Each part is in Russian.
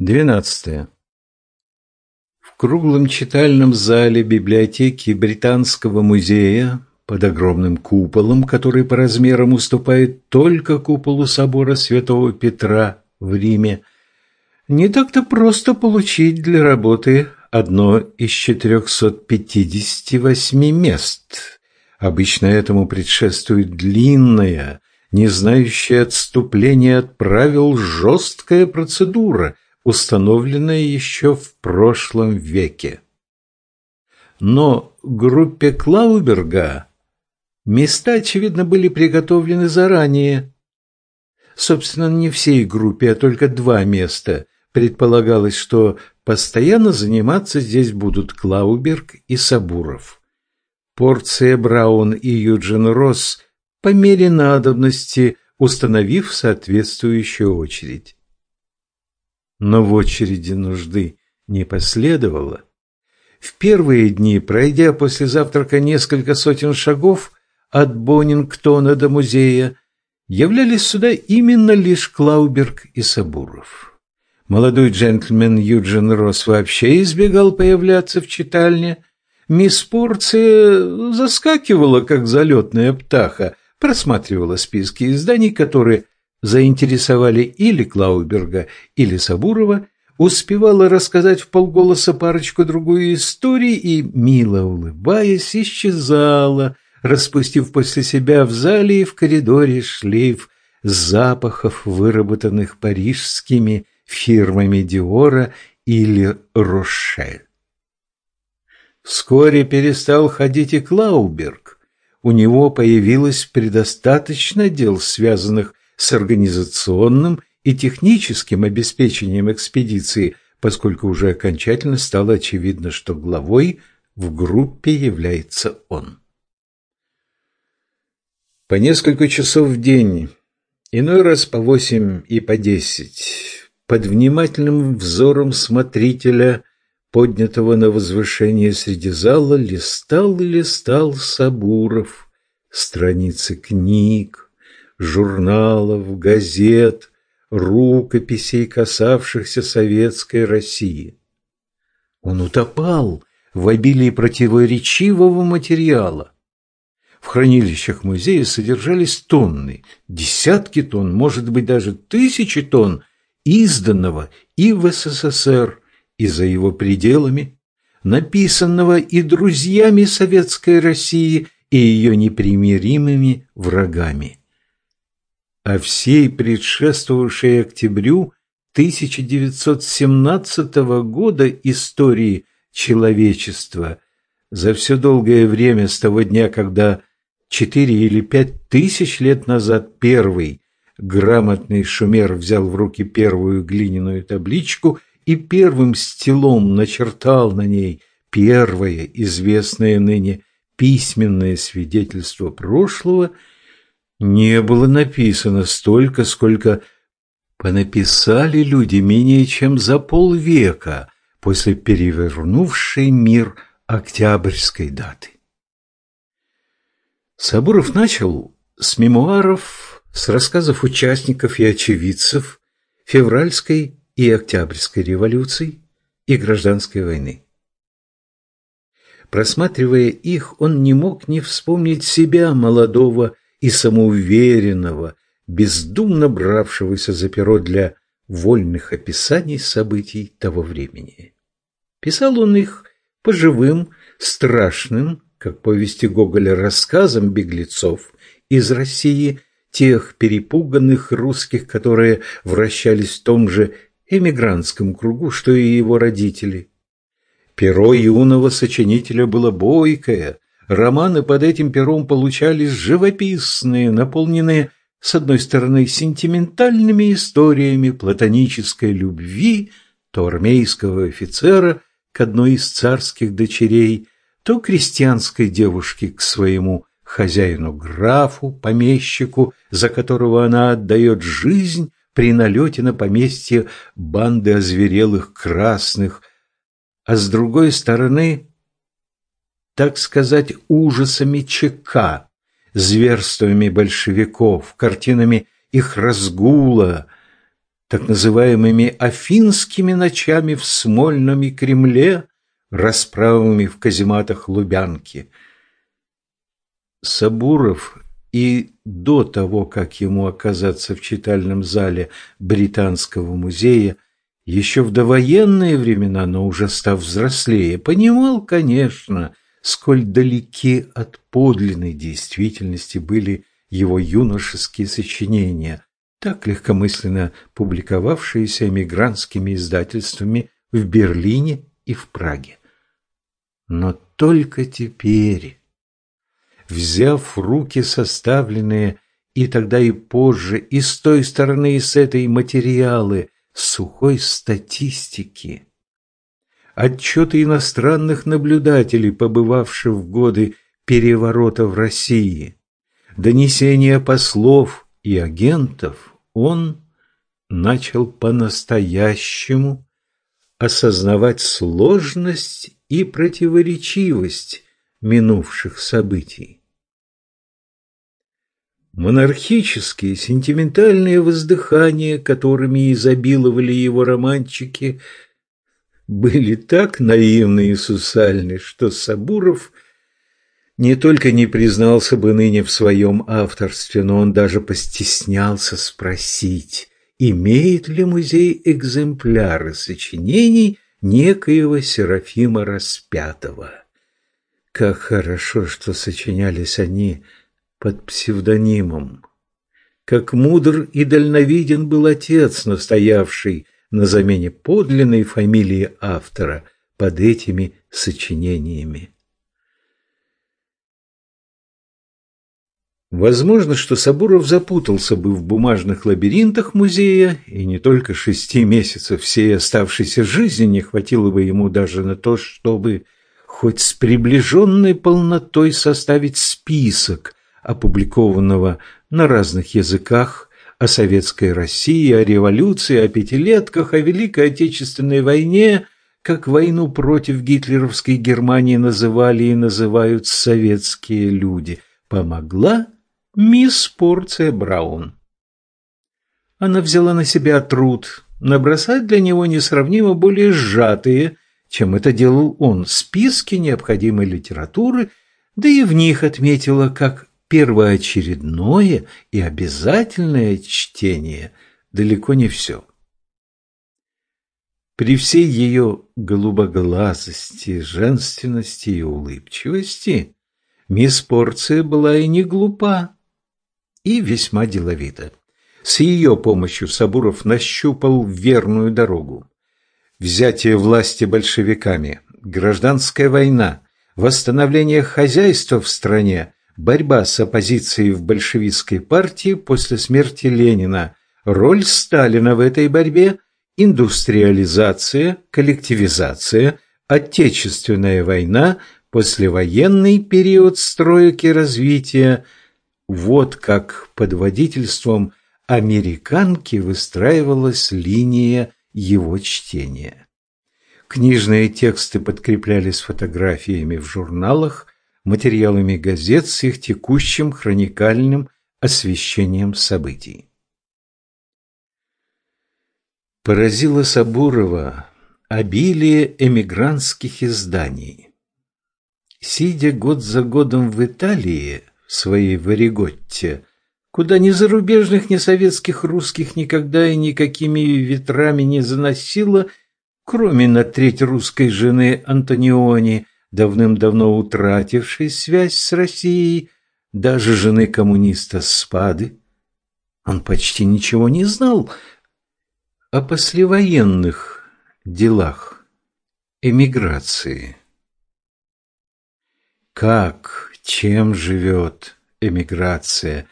12. В круглом читальном зале библиотеки Британского музея под огромным куполом, который по размерам уступает только куполу собора Святого Петра в Риме, не так-то просто получить для работы одно из 458 мест. Обычно этому предшествует длинная, не знающая отступления от правил жесткая процедура – установленное еще в прошлом веке. Но группе Клауберга места, очевидно, были приготовлены заранее. Собственно, не всей группе, а только два места. Предполагалось, что постоянно заниматься здесь будут Клауберг и Сабуров. Порция Браун и Юджин Росс по мере надобности, установив соответствующую очередь но в очереди нужды не последовало. В первые дни, пройдя после завтрака несколько сотен шагов от Боннингтона до музея, являлись сюда именно лишь Клауберг и Сабуров. Молодой джентльмен Юджин Росс вообще избегал появляться в читальне. Мисс Порция заскакивала, как залетная птаха, просматривала списки изданий, которые заинтересовали или Клауберга, или Сабурова, успевала рассказать в полголоса парочку-другую историй и, мило улыбаясь, исчезала, распустив после себя в зале и в коридоре шлейф запахов, выработанных парижскими фирмами Диора или Рошель. Вскоре перестал ходить и Клауберг. У него появилось предостаточно дел, связанных с организационным и техническим обеспечением экспедиции, поскольку уже окончательно стало очевидно, что главой в группе является он. По несколько часов в день, иной раз по восемь и по десять, под внимательным взором смотрителя, поднятого на возвышение среди зала, листал и листал Сабуров страницы книг, журналов, газет, рукописей, касавшихся советской России. Он утопал в обилии противоречивого материала. В хранилищах музея содержались тонны, десятки тонн, может быть даже тысячи тонн, изданного и в СССР, и за его пределами, написанного и друзьями советской России, и ее непримиримыми врагами о всей предшествовавшей октябрю 1917 года истории человечества. За все долгое время с того дня, когда четыре или пять тысяч лет назад первый грамотный шумер взял в руки первую глиняную табличку и первым стилом начертал на ней первое известное ныне письменное свидетельство прошлого – не было написано столько, сколько понаписали люди менее чем за полвека после перевернувшей мир октябрьской даты. Сабуров начал с мемуаров, с рассказов участников и очевидцев февральской и октябрьской революций и гражданской войны. Просматривая их, он не мог не вспомнить себя, молодого и самоуверенного, бездумно бравшегося за перо для вольных описаний событий того времени. Писал он их по живым, страшным, как повести Гоголя, рассказам беглецов из России, тех перепуганных русских, которые вращались в том же эмигрантском кругу, что и его родители. Перо юного сочинителя было бойкое, Романы под этим пером получались живописные, наполненные, с одной стороны, сентиментальными историями платонической любви то армейского офицера к одной из царских дочерей, то крестьянской девушки к своему хозяину-графу, помещику, за которого она отдает жизнь при налете на поместье банды озверелых красных, а с другой стороны так сказать, ужасами ЧК, зверствами большевиков, картинами их разгула, так называемыми афинскими ночами в Смольном и Кремле, расправами в казематах Лубянки. Сабуров и до того, как ему оказаться в читальном зале Британского музея, еще в довоенные времена, но уже став взрослее, понимал, конечно, сколь далеки от подлинной действительности были его юношеские сочинения, так легкомысленно публиковавшиеся эмигрантскими издательствами в Берлине и в Праге. Но только теперь, взяв в руки составленные и тогда и позже, и с той стороны, и с этой материалы сухой статистики, отчеты иностранных наблюдателей, побывавших в годы переворота в России, донесения послов и агентов, он начал по-настоящему осознавать сложность и противоречивость минувших событий. Монархические, сентиментальные воздыхания, которыми изобиловали его романчики, были так наивны и сусальны, что Сабуров не только не признался бы ныне в своем авторстве, но он даже постеснялся спросить, имеет ли музей экземпляры сочинений некоего Серафима Распятого. Как хорошо, что сочинялись они под псевдонимом. Как мудр и дальновиден был отец, настоявший на замене подлинной фамилии автора под этими сочинениями. Возможно, что Сабуров запутался бы в бумажных лабиринтах музея, и не только шести месяцев всей оставшейся жизни не хватило бы ему даже на то, чтобы хоть с приближенной полнотой составить список опубликованного на разных языках о советской России, о революции, о пятилетках, о Великой Отечественной войне, как войну против гитлеровской Германии называли и называют советские люди, помогла мисс Порция Браун. Она взяла на себя труд набросать для него несравнимо более сжатые, чем это делал он, списки необходимой литературы, да и в них отметила как первоочередное и обязательное чтение далеко не все. При всей ее голубоглазости, женственности и улыбчивости мисс Порция была и не глупа, и весьма деловита. С ее помощью Сабуров нащупал верную дорогу. Взятие власти большевиками, гражданская война, восстановление хозяйства в стране, борьба с оппозицией в большевистской партии после смерти Ленина, роль Сталина в этой борьбе, индустриализация, коллективизация, отечественная война, послевоенный период стройки развития – вот как под водительством американки выстраивалась линия его чтения. Книжные тексты подкреплялись фотографиями в журналах, материалами газет с их текущим хроникальным освещением событий. Поразило Сабурова обилие эмигрантских изданий. Сидя год за годом в Италии, в своей Вариготте, куда ни зарубежных, ни советских русских никогда и никакими ветрами не заносило, кроме на треть русской жены Антониони, давным-давно утратившей связь с Россией, даже жены коммуниста Спады. Он почти ничего не знал о послевоенных делах эмиграции. Как, чем живет эмиграция?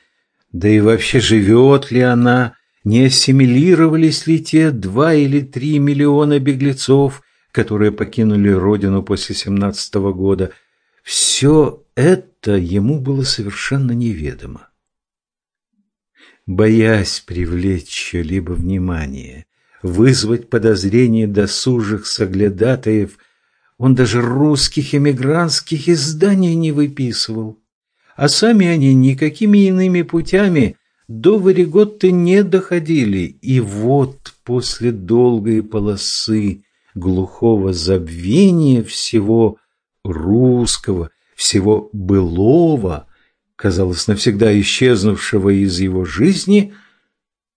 Да и вообще живет ли она? Не ассимилировались ли те два или три миллиона беглецов, которые покинули родину после семнадцатого года, все это ему было совершенно неведомо. Боясь привлечь чье-либо внимание, вызвать подозрение досужих соглядатаев, он даже русских эмигрантских изданий не выписывал. А сами они никакими иными путями до Вариготты не доходили, и вот после долгой полосы глухого забвения всего русского, всего былого, казалось, навсегда исчезнувшего из его жизни,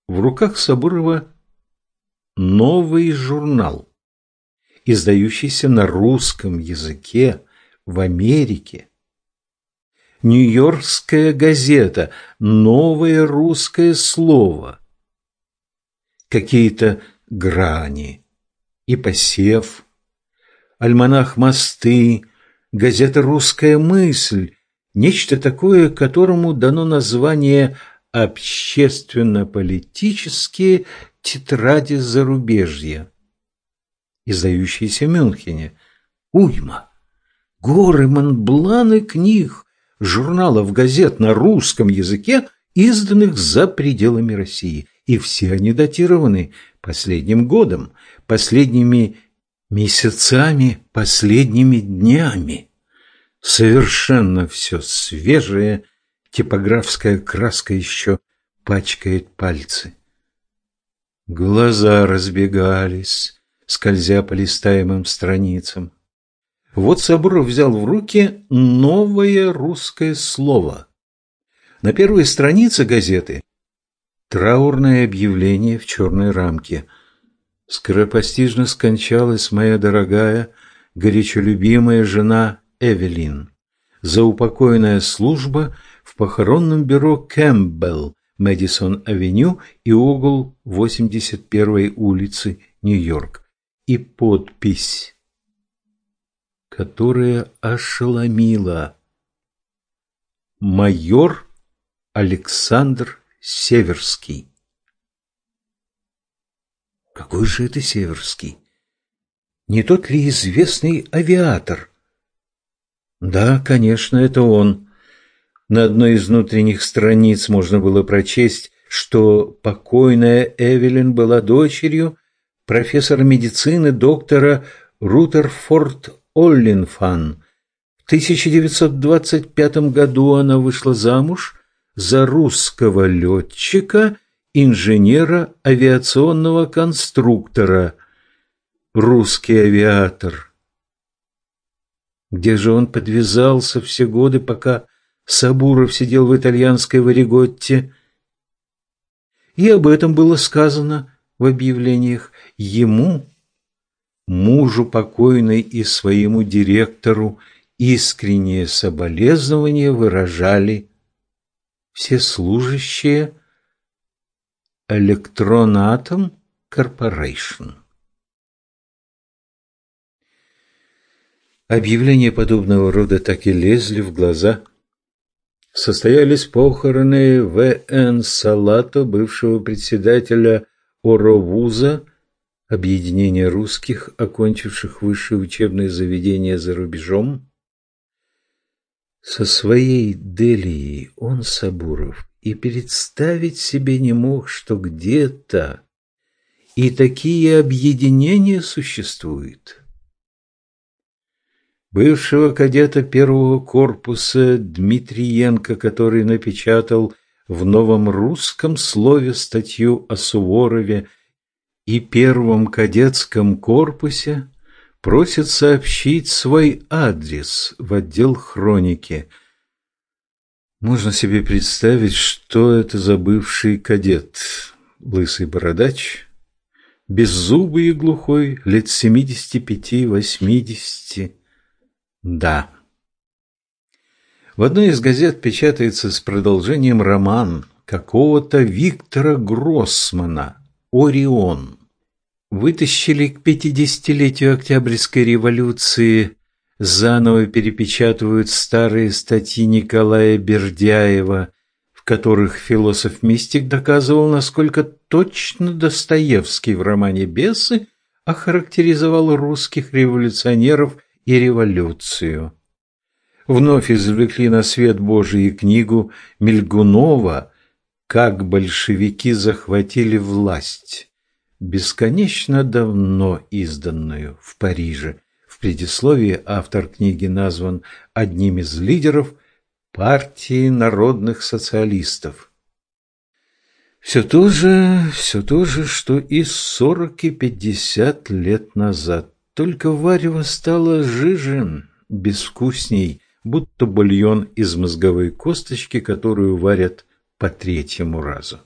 в руках Сабурова новый журнал, издающийся на русском языке в Америке. Нью-Йоркская газета «Новое русское слово». Какие-то грани и посев, альманах «Мосты», газета «Русская мысль», нечто такое, которому дано название «Общественно-политические тетради зарубежья», издающиеся в Мюнхене. Уйма! Горы Монбланы книг, журналов, газет на русском языке, изданных за пределами России. И все они датированы последним годом, последними месяцами, последними днями. Совершенно все свежее, типографская краска еще пачкает пальцы. Глаза разбегались, скользя по листаемым страницам. Вот Сабуров взял в руки новое русское слово. На первой странице газеты траурное объявление в черной рамке. Скоропостижно скончалась моя дорогая, горячо любимая жена Эвелин. Заупокойная служба в похоронном бюро Кэмпбелл, Мэдисон-авеню и угол 81-й улицы, Нью-Йорк. И подпись которая ошеломила. Майор Александр Северский. Какой же это Северский? Не тот ли известный авиатор? Да, конечно, это он. На одной из внутренних страниц можно было прочесть, что покойная Эвелин была дочерью профессора медицины доктора Рутерфорд Оллинфан. В 1925 году она вышла замуж за русского летчика, инженера авиационного конструктора. Русский авиатор. Где же он подвязался все годы, пока Сабуров сидел в итальянской Вариготте? И об этом было сказано в объявлениях. Ему мужу покойной и своему директору искреннее соболезнование выражали все служащие Электронатом Корпорейшн. Объявления подобного рода так и лезли в глаза. Состоялись похороны В.Н. Салато, бывшего председателя Оровуза, объединение русских, окончивших высшее учебное заведение за рубежом. Со своей Делией он, Сабуров, и представить себе не мог, что где-то и такие объединения существуют. Бывшего кадета первого корпуса Дмитриенко, который напечатал в новом русском слове статью о Суворове и первом кадетском корпусе просит сообщить свой адрес в отдел хроники. Можно себе представить, что это за бывший кадет. Лысый бородач, беззубый и глухой, лет семидесяти пяти-восьмидесяти. Да. В одной из газет печатается с продолжением роман какого-то Виктора Гроссмана Орион. Вытащили к пятидесятилетию Октябрьской революции, заново перепечатывают старые статьи Николая Бердяева, в которых философ-мистик доказывал, насколько точно Достоевский в романе «Бесы» охарактеризовал русских революционеров и революцию. Вновь извлекли на свет Божий книгу Мельгунова как большевики захватили власть, бесконечно давно изданную в Париже. В предисловии автор книги назван одним из лидеров партии народных социалистов. Все то же, все то же, что и сорок и пятьдесят лет назад. Только варево стало жиже, безвкусней, будто бульон из мозговой косточки, которую варят по третьему разу.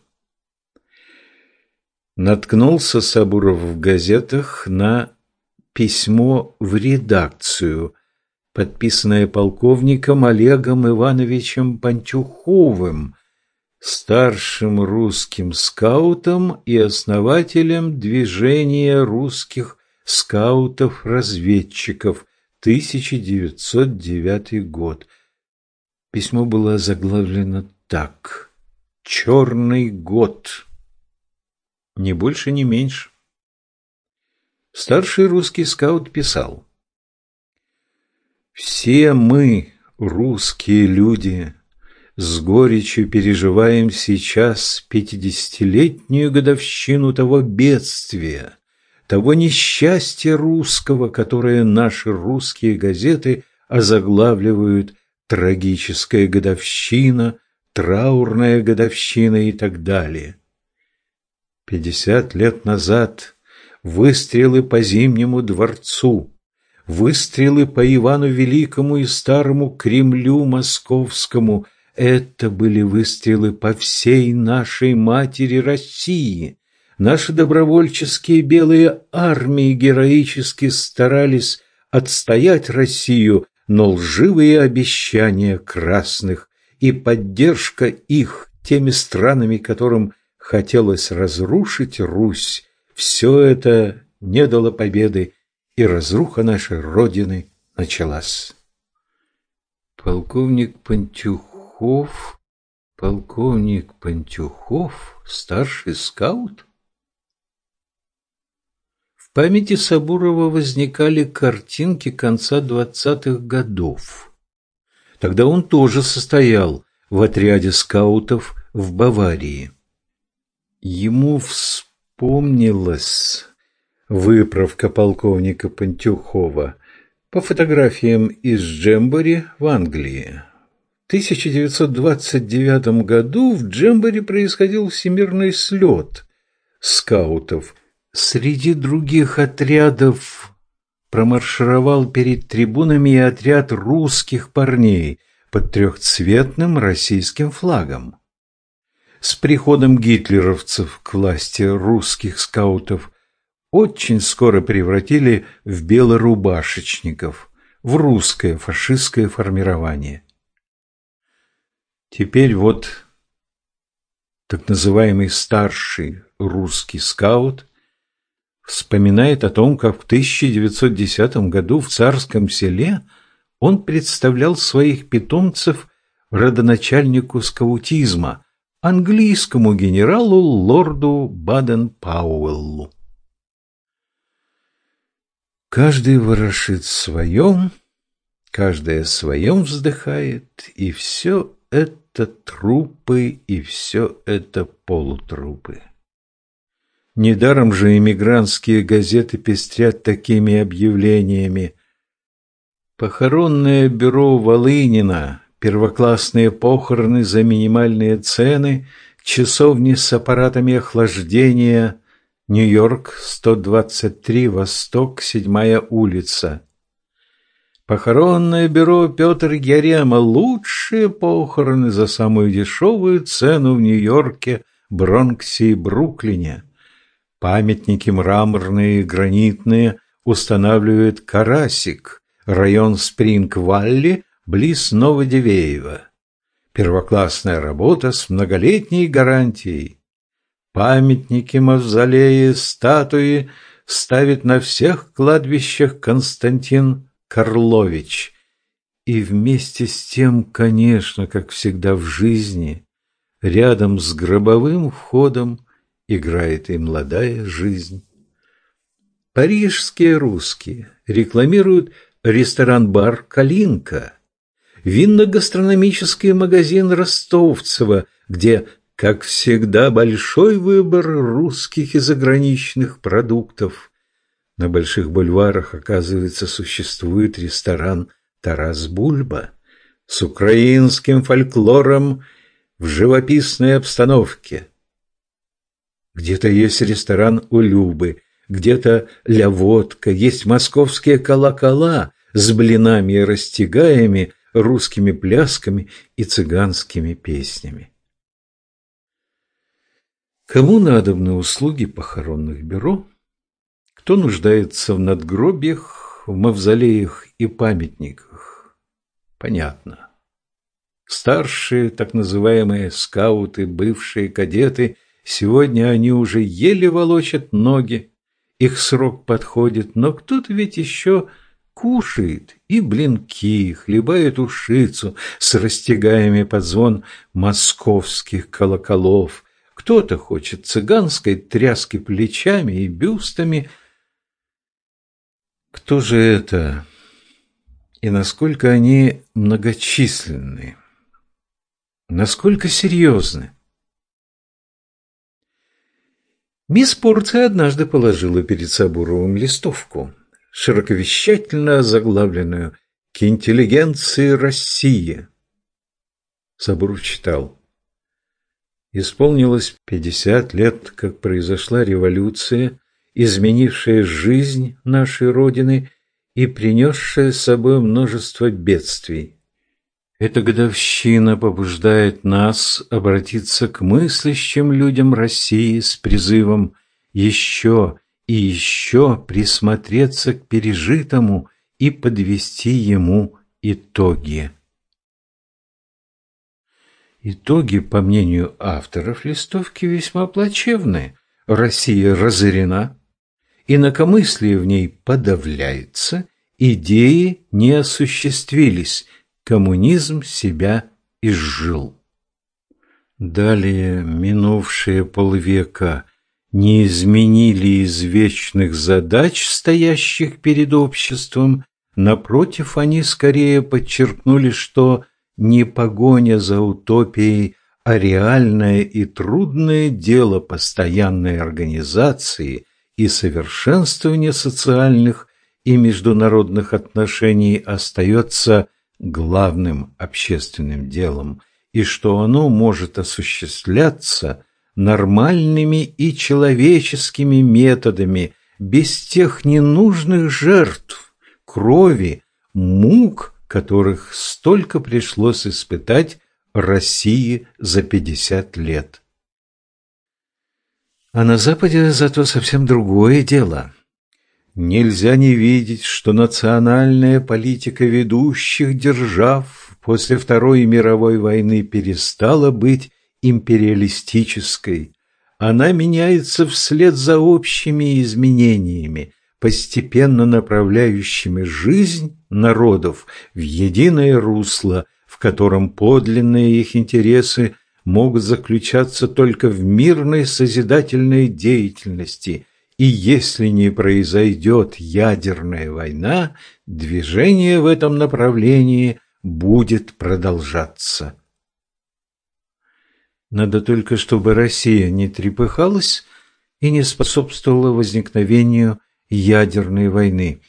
Наткнулся Сабуров в газетах на письмо в редакцию, подписанное полковником Олегом Ивановичем Пантюховым, старшим русским скаутом и основателем движения русских скаутов-разведчиков 1909 год. Письмо было заглавлено так «Черный год». Ни больше, ни меньше. Старший русский скаут писал «Все мы, русские люди, с горечью переживаем сейчас пятидесятилетнюю годовщину того бедствия, того несчастья русского, которое наши русские газеты озаглавливают «трагическая годовщина», «траурная годовщина» и так далее. Пятьдесят лет назад выстрелы по Зимнему дворцу, выстрелы по Ивану Великому и Старому Кремлю Московскому – это были выстрелы по всей нашей матери России. Наши добровольческие белые армии героически старались отстоять Россию, но лживые обещания красных и поддержка их теми странами, которым хотелось разрушить Русь, все это не дало победы, и разруха нашей Родины началась. Полковник Пантюх Пантюхов, полковник Пантюхов, старший скаут? В памяти Сабурова возникали картинки конца двадцатых годов. Тогда он тоже состоял в отряде скаутов в Баварии. Ему вспомнилась выправка полковника Пантюхова по фотографиям из Джембори в Англии. 1929 году в Джемборе происходил всемирный слет скаутов. Среди других отрядов промаршировал перед трибунами и отряд русских парней под трехцветным российским флагом. С приходом гитлеровцев к власти русских скаутов очень скоро превратили в белорубашечников, в русское фашистское формирование. Теперь вот так называемый старший русский скаут вспоминает о том, как в 1910 году в царском селе он представлял своих питомцев родоначальнику скаутизма, английскому генералу лорду Баден-Пауэллу. Каждый ворошит своем, каждая своем вздыхает, и все это трупы и все это полутрупы. Недаром же эмигрантские газеты пестрят такими объявлениями. Похоронное бюро Волынина, первоклассные похороны за минимальные цены, часовни с аппаратами охлаждения, Нью-Йорк, 123, Восток, 7 улица. Похоронное бюро Петр Ярема. Лучшие похороны за самую дешевую цену в Нью-Йорке, Бронксе и Бруклине. Памятники мраморные и гранитные устанавливает Карасик, район Спринг-Валли, близ Новодевеева. Первоклассная работа с многолетней гарантией. Памятники, мавзолеи, статуи ставит на всех кладбищах Константин Карлович. И вместе с тем, конечно, как всегда в жизни, рядом с гробовым входом играет и молодая жизнь. Парижские русские рекламируют ресторан-бар «Калинка», винно-гастрономический магазин Ростовцева, где, как всегда, большой выбор русских и заграничных продуктов – на больших бульварах, оказывается, существует ресторан «Тарас Бульба» с украинским фольклором в живописной обстановке. Где-то есть ресторан у Любы, где-то ля водка, есть московские колокола с блинами и растягаями, русскими плясками и цыганскими песнями. Кому надобны услуги похоронных бюро? Кто нуждается в надгробиях, в мавзолеях и памятниках? Понятно. Старшие, так называемые скауты, бывшие кадеты, сегодня они уже еле волочат ноги, их срок подходит, но кто-то ведь еще кушает и блинки, хлебает ушицу с растягаями под звон московских колоколов. Кто-то хочет цыганской тряски плечами и бюстами. Кто же это? И насколько они многочисленны? Насколько серьезны? Мисс Порция однажды положила перед Сабуровым листовку, широковещательно заглавленную «К интеллигенции России». Сабуров читал. Исполнилось пятьдесят лет, как произошла революция, изменившая жизнь нашей Родины и принесшая с собой множество бедствий. Эта годовщина побуждает нас обратиться к мыслящим людям России с призывом еще и еще присмотреться к пережитому и подвести ему итоги. Итоги, по мнению авторов листовки, весьма плачевны. Россия разорена, инакомыслие в ней подавляется, идеи не осуществились – коммунизм себя изжил. Далее минувшие полвека не изменили извечных задач, стоящих перед обществом, напротив, они скорее подчеркнули, что не погоня за утопией, а реальное и трудное дело постоянной организации и совершенствования социальных и международных отношений остается главным общественным делом и что оно может осуществляться нормальными и человеческими методами, без тех ненужных жертв, крови, мук, которых столько пришлось испытать России за пятьдесят лет. А на Западе зато совсем другое дело – Нельзя не видеть, что национальная политика ведущих держав после Второй мировой войны перестала быть империалистической. Она меняется вслед за общими изменениями, постепенно направляющими жизнь народов в единое русло, в котором подлинные их интересы могут заключаться только в мирной созидательной деятельности – и если не произойдет ядерная война, движение в этом направлении будет продолжаться. Надо только, чтобы Россия не трепыхалась и не способствовала возникновению ядерной войны.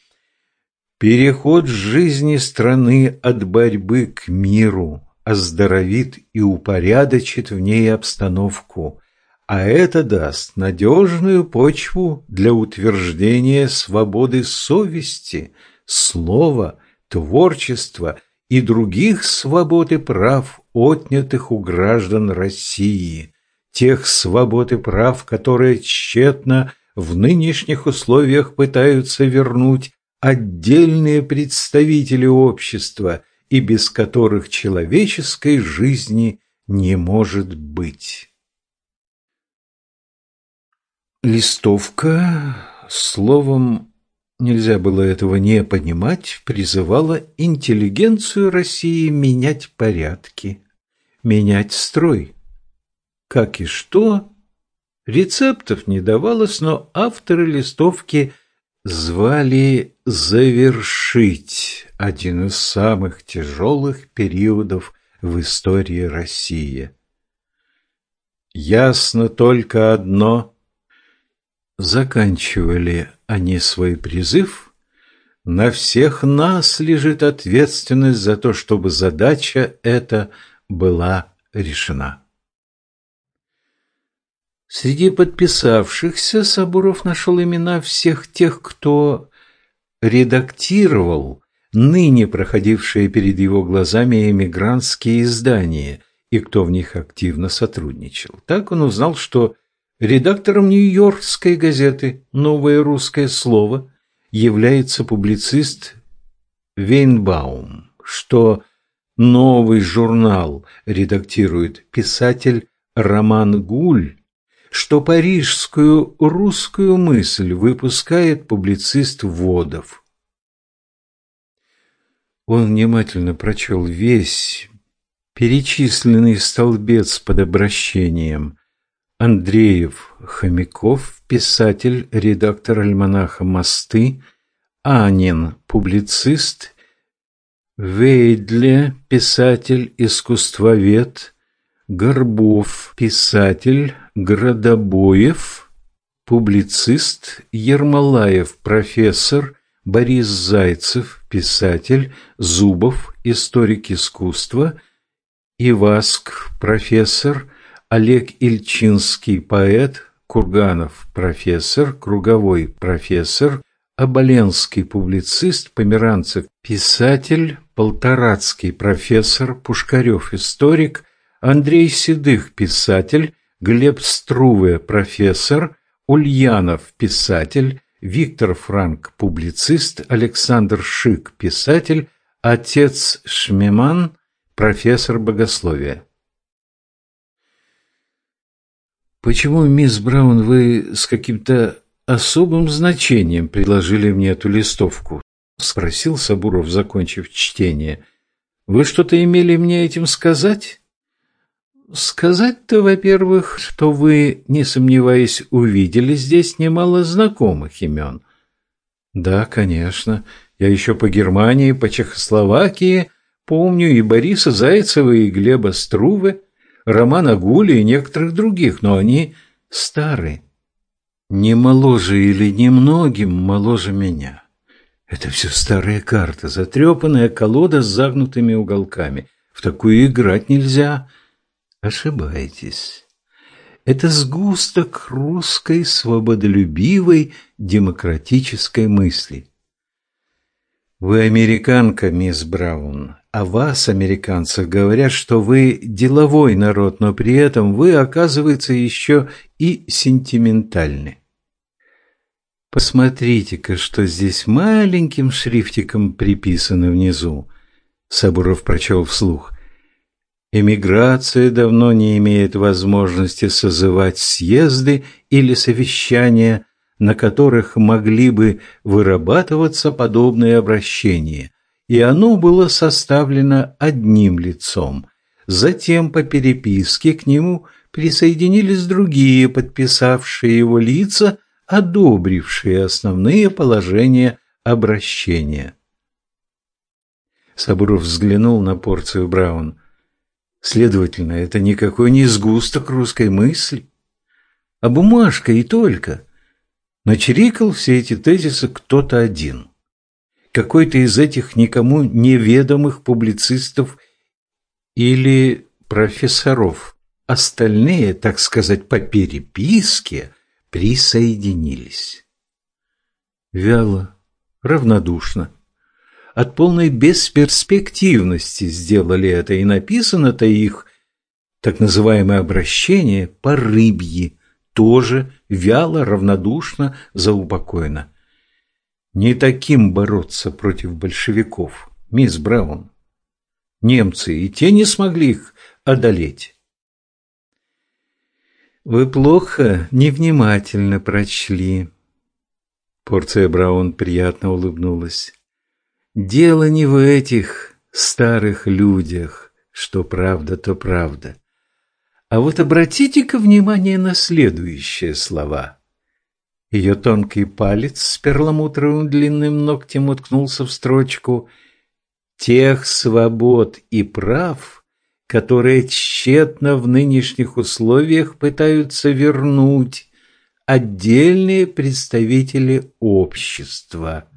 Переход жизни страны от борьбы к миру оздоровит и упорядочит в ней обстановку, а это даст надежную почву для утверждения свободы совести, слова, творчества и других свобод и прав, отнятых у граждан России, тех свобод и прав, которые тщетно в нынешних условиях пытаются вернуть отдельные представители общества и без которых человеческой жизни не может быть. Листовка, словом, нельзя было этого не понимать, призывала интеллигенцию России менять порядки, менять строй. Как и что, рецептов не давалось, но авторы листовки звали завершить один из самых тяжелых периодов в истории России. Ясно только одно – Заканчивали они свой призыв. На всех нас лежит ответственность за то, чтобы задача эта была решена. Среди подписавшихся Сабуров нашел имена всех тех, кто редактировал ныне проходившие перед его глазами эмигрантские издания и кто в них активно сотрудничал. Так он узнал, что редактором Нью-Йоркской газеты «Новое русское слово» является публицист Вейнбаум, что новый журнал редактирует писатель Роман Гуль, что парижскую русскую мысль выпускает публицист Водов. Он внимательно прочел весь перечисленный столбец под обращением Андреев Хомяков, писатель, редактор альманаха «Мосты», Анин, публицист, Вейдле, писатель, искусствовед, Горбов, писатель, Градобоев, публицист, Ермолаев, профессор, Борис Зайцев, писатель, Зубов, историк искусства, Иваск, профессор, Олег Ильчинский, поэт, Курганов, профессор, Круговой, профессор, Оболенский, публицист, Померанцев, писатель, Полторацкий, профессор, Пушкарев, историк, Андрей Седых, писатель, Глеб Струве, профессор, Ульянов, писатель, Виктор Франк, публицист, Александр Шик, писатель, отец Шмеман, профессор богословия. «Почему, мисс Браун, вы с каким-то особым значением предложили мне эту листовку?» – спросил Сабуров, закончив чтение. «Вы что-то имели мне этим сказать?» «Сказать-то, во-первых, что вы, не сомневаясь, увидели здесь немало знакомых имен». «Да, конечно. Я еще по Германии, по Чехословакии помню и Бориса Зайцева, и Глеба Струве, Романа Гули и некоторых других, но они старые. Не моложе или немногим моложе меня. Это все старая карта, затрепанная колода с загнутыми уголками. В такую играть нельзя. Ошибаетесь. Это сгусток русской свободолюбивой демократической мысли. Вы американка, мисс Браун. О вас, американцах, говорят, что вы деловой народ, но при этом вы, оказывается, еще и сентиментальны. Посмотрите-ка, что здесь маленьким шрифтиком приписано внизу. Сабуров прочел вслух. Эмиграция давно не имеет возможности созывать съезды или совещания, на которых могли бы вырабатываться подобные обращения, и оно было составлено одним лицом. Затем по переписке к нему присоединились другие подписавшие его лица – одобрившие основные положения обращения. Сабуров взглянул на порцию Браун. Следовательно, это никакой не сгусток русской мысли, а бумажка и только. Начерикал все эти тезисы кто-то один. Какой-то из этих никому неведомых публицистов или профессоров. Остальные, так сказать, по переписке – присоединились. Вяло, равнодушно, от полной бесперспективности сделали это, и написано-то их так называемое обращение по рыбье, тоже вяло, равнодушно, заупокоено. Не таким бороться против большевиков, мисс Браун. Немцы и те не смогли их одолеть. Вы плохо, невнимательно прочли. Порция Браун приятно улыбнулась. Дело не в этих старых людях, что правда, то правда. А вот обратите-ка внимание на следующие слова. Ее тонкий палец с перламутровым длинным ногтем уткнулся в строчку «Тех свобод и прав» которые тщетно в нынешних условиях пытаются вернуть отдельные представители общества.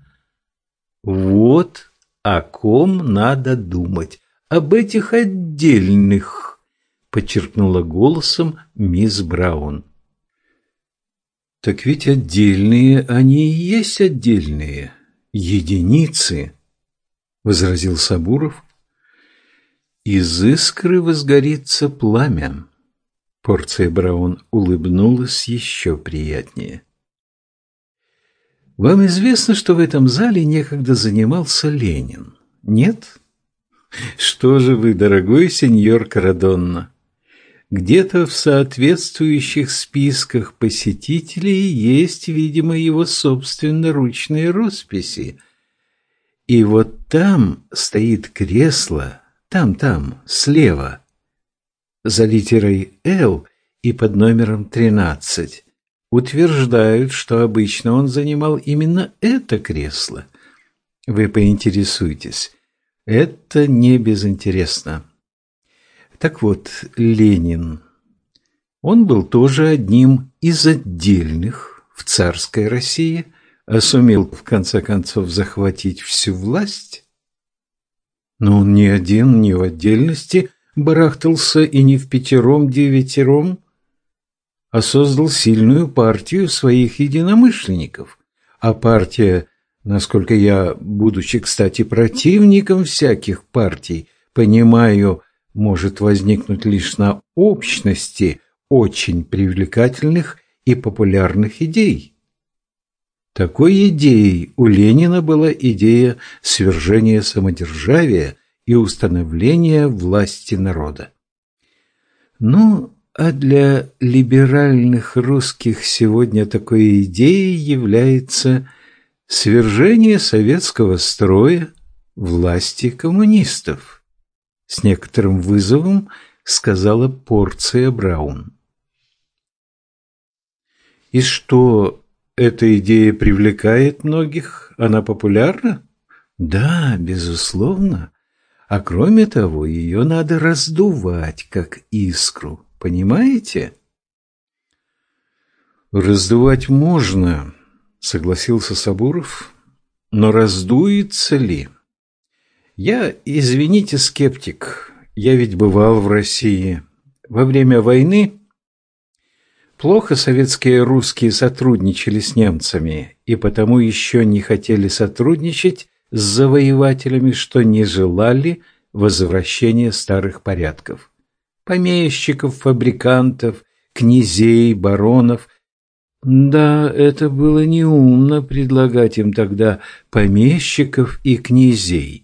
Вот о ком надо думать, об этих отдельных, подчеркнула голосом мисс Браун. Так ведь отдельные они и есть отдельные, единицы, возразил Сабуров. Из искры возгорится пламя. Порция Браун улыбнулась еще приятнее. Вам известно, что в этом зале некогда занимался Ленин? Нет? Что же вы, дорогой сеньор Карадонна? Где-то в соответствующих списках посетителей есть, видимо, его собственноручные росписи. И вот там стоит кресло, там-там, слева, за литерой «Л» и под номером 13 утверждают, что обычно он занимал именно это кресло. Вы поинтересуйтесь. Это не безинтересно. Так вот, Ленин. Он был тоже одним из отдельных в царской России, а сумел в конце концов захватить всю власть. Но он не один, не в отдельности барахтался и не в пятером-девятером, а создал сильную партию своих единомышленников. А партия, насколько я, будучи, кстати, противником всяких партий, понимаю, может возникнуть лишь на общности очень привлекательных и популярных идей. Такой идеей у Ленина была идея свержения самодержавия и установления власти народа. Но а для либеральных русских сегодня такой идеей является свержение советского строя власти коммунистов. С некоторым вызовом сказала порция Браун. И что эта идея привлекает многих? Она популярна? Да, безусловно. А кроме того, ее надо раздувать, как искру. Понимаете? Раздувать можно, согласился Сабуров, но раздуется ли? Я, извините, скептик. Я ведь бывал в России. Во время войны плохо советские русские сотрудничали с немцами и потому еще не хотели сотрудничать с завоевателями, что не желали возвращения старых порядков помещиков, фабрикантов, князей, баронов. Да, это было неумно предлагать им тогда помещиков и князей.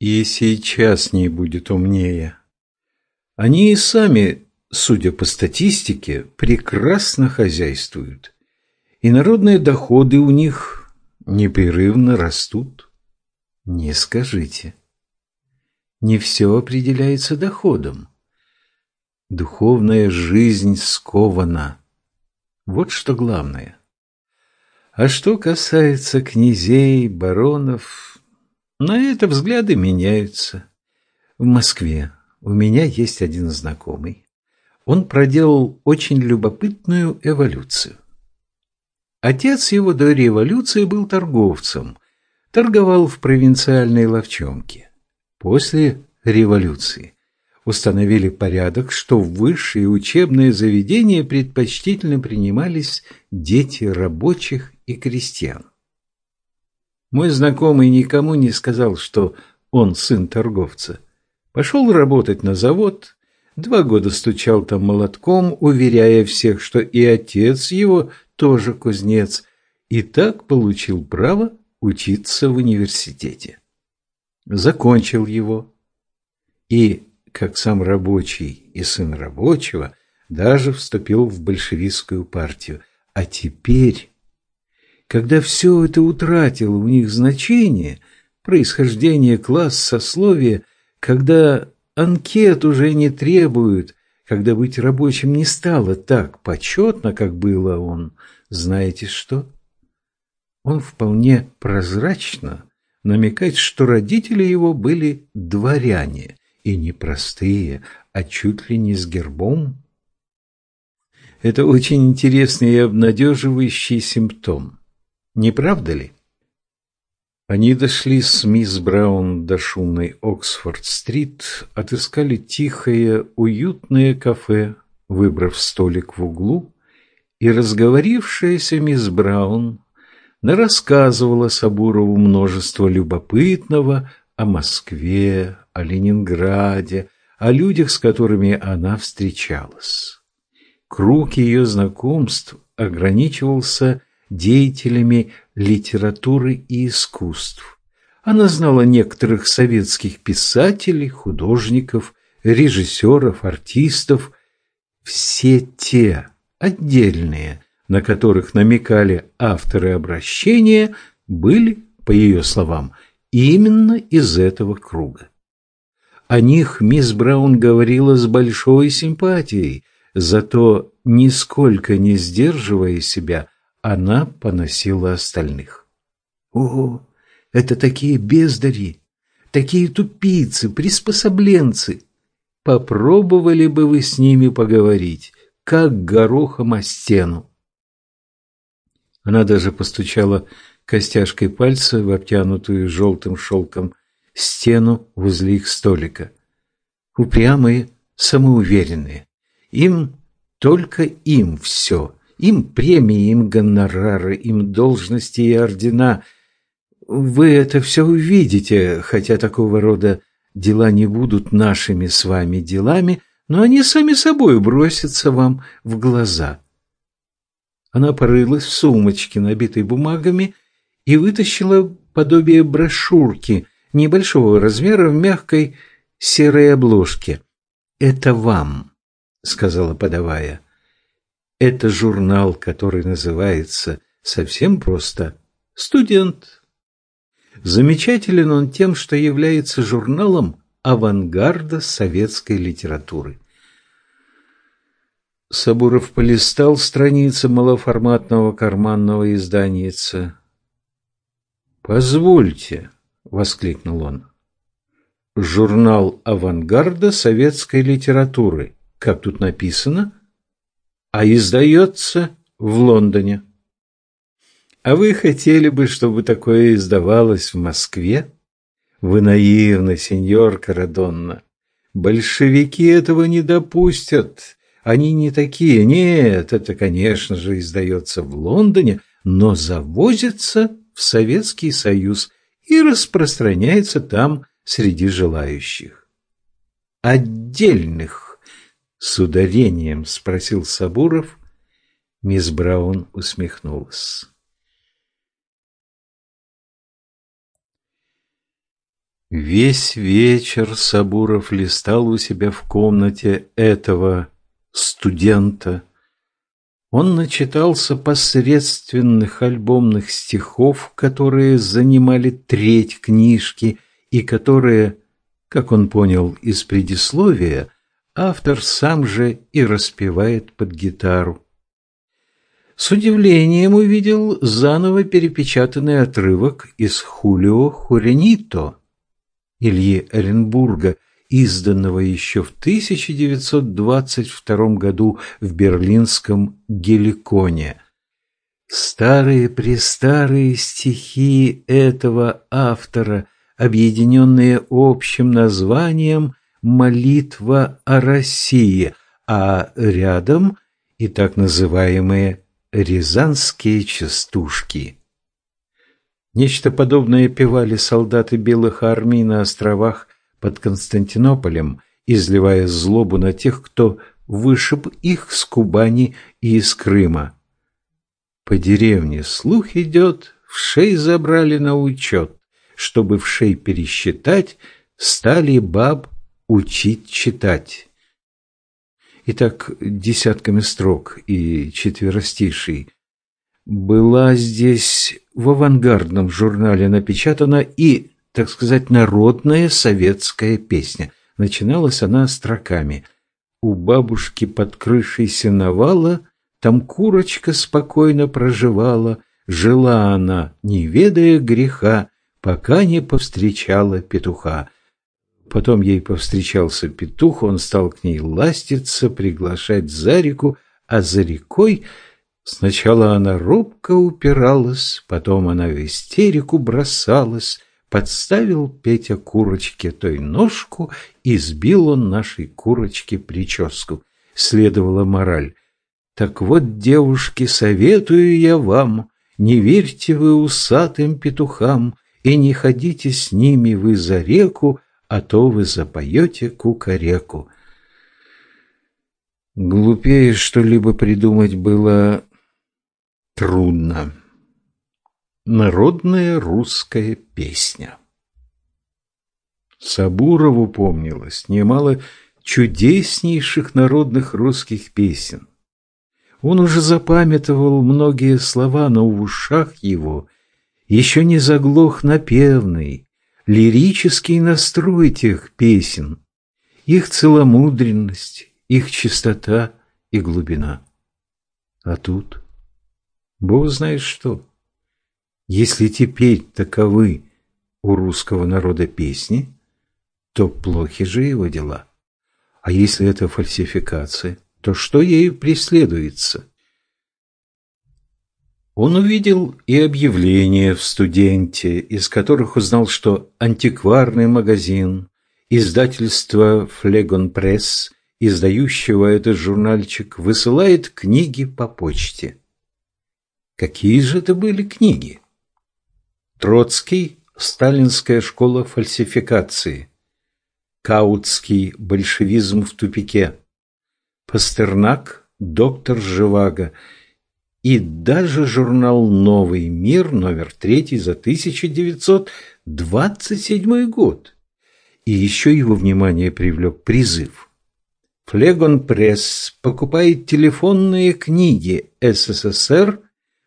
И сейчас не будет умнее. Они и сами, судя по статистике, прекрасно хозяйствуют. И народные доходы у них непрерывно растут. Не скажите. Не все определяется доходом духовная жизнь скована. Вот что главное. А что касается князей, баронов, на это взгляды меняются. В Москве у меня есть один знакомый. Он проделал очень любопытную эволюцию. Отец его до революции был торговцем, торговал в провинциальной ловчонке. После революции установили порядок, что в высшие учебные заведения предпочтительно принимались дети рабочих и крестьян. Мой знакомый никому не сказал, что он сын торговца. Пошел работать на завод, два года стучал там молотком, уверяя всех, что и отец его тоже кузнец, и так получил право учиться в университете. Закончил его и как сам рабочий и сын рабочего, даже вступил в большевистскую партию. А теперь, когда все это утратило у них значение, происхождение, класс, сословие, когда анкет уже не требуют, когда быть рабочим не стало так почетно, как было он, знаете что? Он вполне прозрачно намекает, что родители его были дворяне, и не простые, а чуть ли не с гербом. Это очень интересный и обнадеживающий симптом. Не правда ли? Они дошли с мисс Браун до шумной Оксфорд-стрит, отыскали тихое, уютное кафе, выбрав столик в углу, И разговорившаяся мисс Браун нарассказывала Сабурову множество любопытного о Москве, о Ленинграде, о людях, с которыми она встречалась. Круг ее знакомств ограничивался деятелями литературы и искусств. Она знала некоторых советских писателей, художников, режиссеров, артистов. Все те отдельные, на которых намекали авторы обращения, были, по ее словам, именно из этого круга. О них мисс Браун говорила с большой симпатией, зато, нисколько не сдерживая себя, она поносила остальных. «О, это такие бездари, такие тупицы, приспособленцы! Попробовали бы вы с ними поговорить, как горохом о стену!» Она даже постучала костяшкой пальца в обтянутую желтым шелком стену возле их столика. Упрямые, самоуверенные. Им, только им все. Им премии, им гонорары, им должности и ордена. Вы это все увидите, хотя такого рода дела не будут нашими с вами делами, но они сами собой бросятся вам в глаза. Она порылась в сумочке, набитой бумагами, и вытащила подобие брошюрки небольшого размера в мягкой серой обложке. «Это вам», — сказала подавая. «Это журнал, который называется совсем просто «Студент». Замечателен он тем, что является журналом авангарда советской литературы. Сабуров полистал страницы малоформатного карманного изданица. «Позвольте», — воскликнул он. «Журнал авангарда советской литературы. Как тут написано? А издается в Лондоне. А вы хотели бы, чтобы такое издавалось в Москве? Вы наивны, сеньор Карадонна. Большевики этого не допустят. Они не такие. Нет, это, конечно же, издается в Лондоне, но завозится в Советский Союз и распространяется там среди желающих. «Отдельных?» — с ударением спросил Сабуров. Мисс Браун усмехнулась. Весь вечер Сабуров листал у себя в комнате этого студента, он начитался посредственных альбомных стихов, которые занимали треть книжки и которые, как он понял из предисловия, автор сам же и распевает под гитару. С удивлением увидел заново перепечатанный отрывок из «Хулио Хуренито» Ильи Оренбурга – изданного еще в 1922 году в берлинском Геликоне. Старые-престарые стихи этого автора, объединенные общим названием «Молитва о России», а рядом и так называемые «Рязанские частушки». Нечто подобное певали солдаты белых армий на островах под Константинополем, изливая злобу на тех, кто вышиб их с Кубани и из Крыма. По деревне слух идет, в шей забрали на учет, чтобы в шей пересчитать, стали баб учить читать. И так десятками строк и четверостиший. Была здесь в авангардном журнале напечатана и так сказать, народная советская песня. Начиналась она строками «У бабушки под крышей сеновала, там курочка спокойно проживала, жила она, не ведая греха, пока не повстречала петуха». Потом ей повстречался петух, он стал к ней ластиться, приглашать за реку, а за рекой сначала она робко упиралась, потом она в истерику бросалась, Подставил Петя курочке той ножку, и сбил он нашей курочке прическу. Следовала мораль. Так вот, девушки, советую я вам, не верьте вы усатым петухам и не ходите с ними вы за реку, а то вы запоете кукареку. Глупее что-либо придумать было трудно. Народная русская песня. Сабурову помнилось немало чудеснейших народных русских песен. Он уже запамятовал многие слова, но в ушах его еще не заглох напевный, лирический настрой тех песен, их целомудренность, их чистота и глубина. А тут, Бог знает что, если теперь таковы у русского народа песни, то плохи же его дела. А если это фальсификация, то что ею преследуется? Он увидел и объявления в студенте, из которых узнал, что антикварный магазин, издательство «Флегон Пресс», издающего этот журнальчик, высылает книги по почте. Какие же это были книги? Троцкий «Сталинская школа фальсификации», Каутский «Большевизм в тупике», Пастернак «Доктор Живаго» и даже журнал «Новый мир» номер третий за 1927 год. И еще его внимание привлек призыв. Флегон Пресс покупает телефонные книги СССР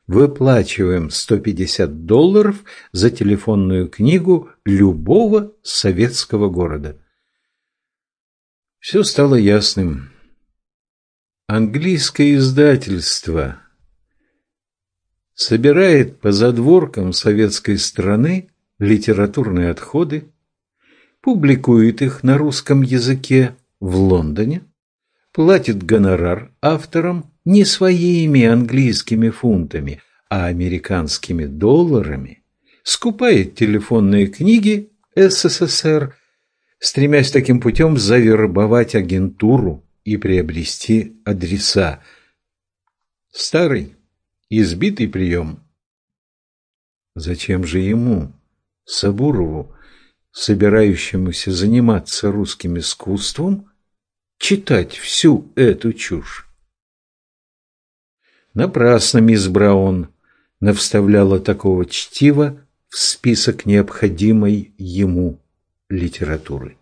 выплачиваем 150 долларов за телефонную книгу любого советского города. Все стало ясным. Английское издательство собирает по задворкам советской страны литературные отходы, публикует их на русском языке в Лондоне, платит гонорар авторам не своими английскими фунтами, а американскими долларами, скупает телефонные книги СССР, стремясь таким путем завербовать агентуру и приобрести адреса. Старый, избитый прием. Зачем же ему, Сабурову, собирающемуся заниматься русским искусством, читать всю эту чушь? Напрасно мисс Браун навставляла такого чтива в список необходимой ему литературы.